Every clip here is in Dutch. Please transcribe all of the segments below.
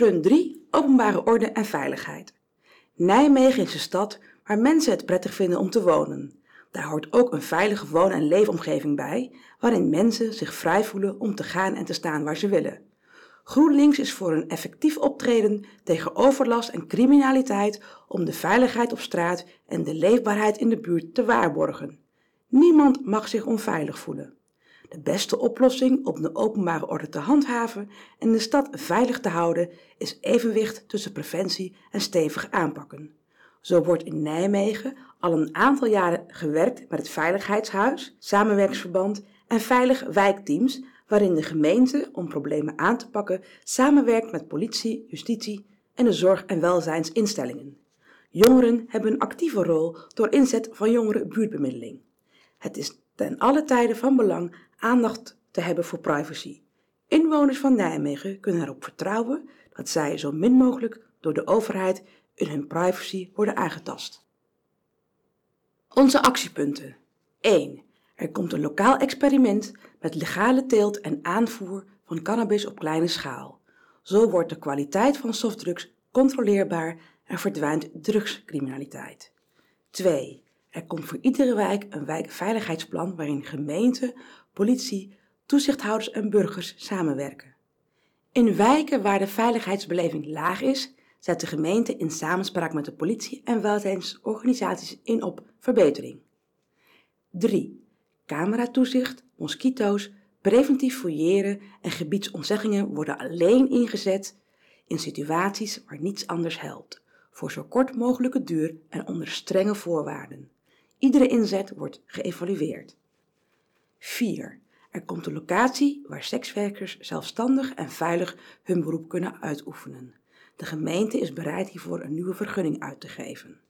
3. Openbare orde en veiligheid. Nijmegen is een stad waar mensen het prettig vinden om te wonen. Daar hoort ook een veilige woon- en leefomgeving bij, waarin mensen zich vrij voelen om te gaan en te staan waar ze willen. GroenLinks is voor een effectief optreden tegen overlast en criminaliteit om de veiligheid op straat en de leefbaarheid in de buurt te waarborgen. Niemand mag zich onveilig voelen. De beste oplossing om de openbare orde te handhaven en de stad veilig te houden is evenwicht tussen preventie en stevig aanpakken. Zo wordt in Nijmegen al een aantal jaren gewerkt met het Veiligheidshuis, samenwerksverband en veilig wijkteams, waarin de gemeente om problemen aan te pakken samenwerkt met politie, justitie en de zorg- en welzijnsinstellingen. Jongeren hebben een actieve rol door inzet van jongeren buurtbemiddeling. Het is ten alle tijden van belang aandacht te hebben voor privacy. Inwoners van Nijmegen kunnen erop vertrouwen dat zij zo min mogelijk door de overheid in hun privacy worden aangetast. Onze actiepunten. 1. Er komt een lokaal experiment met legale teelt en aanvoer van cannabis op kleine schaal. Zo wordt de kwaliteit van softdrugs controleerbaar en verdwijnt drugscriminaliteit. 2. Er komt voor iedere wijk een wijkveiligheidsplan waarin gemeente, politie, toezichthouders en burgers samenwerken. In wijken waar de veiligheidsbeleving laag is, zet de gemeente in samenspraak met de politie en welzijnsorganisaties in op verbetering. 3. Cameratoezicht, mosquito's, preventief fouilleren en gebiedsontzeggingen worden alleen ingezet in situaties waar niets anders helpt, voor zo kort mogelijke duur en onder strenge voorwaarden. Iedere inzet wordt geëvalueerd. 4. Er komt een locatie waar sekswerkers zelfstandig en veilig hun beroep kunnen uitoefenen. De gemeente is bereid hiervoor een nieuwe vergunning uit te geven.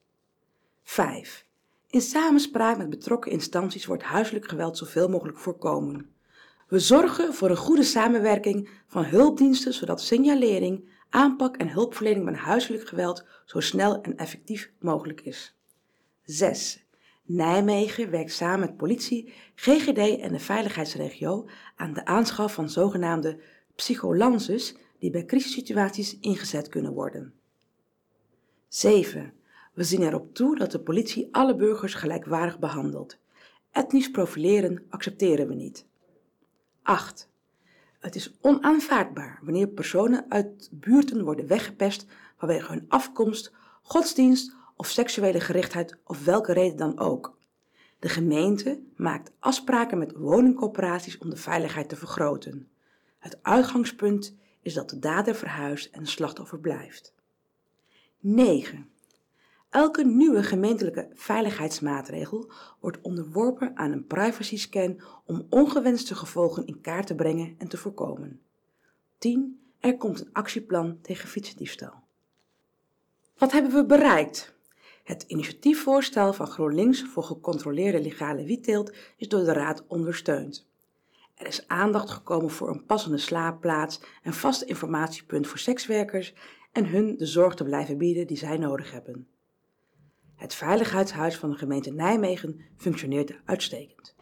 5. In samenspraak met betrokken instanties wordt huiselijk geweld zoveel mogelijk voorkomen. We zorgen voor een goede samenwerking van hulpdiensten zodat signalering, aanpak en hulpverlening bij huiselijk geweld zo snel en effectief mogelijk is. 6. Nijmegen werkt samen met politie, GGD en de veiligheidsregio aan de aanschaf van zogenaamde psycholances die bij crisissituaties ingezet kunnen worden. 7. We zien erop toe dat de politie alle burgers gelijkwaardig behandelt. Etnisch profileren accepteren we niet. 8. Het is onaanvaardbaar wanneer personen uit buurten worden weggepest vanwege hun afkomst, godsdienst of seksuele gerichtheid of welke reden dan ook. De gemeente maakt afspraken met woningcorporaties om de veiligheid te vergroten. Het uitgangspunt is dat de dader verhuist en de slachtoffer blijft. 9. Elke nieuwe gemeentelijke veiligheidsmaatregel wordt onderworpen aan een privacy-scan om ongewenste gevolgen in kaart te brengen en te voorkomen. 10. Er komt een actieplan tegen fietsendiefstal. Wat hebben we bereikt? Het initiatiefvoorstel van GroenLinks voor gecontroleerde legale wietteelt is door de Raad ondersteund. Er is aandacht gekomen voor een passende slaapplaats en vast informatiepunt voor sekswerkers en hun de zorg te blijven bieden die zij nodig hebben. Het Veiligheidshuis van de gemeente Nijmegen functioneert uitstekend.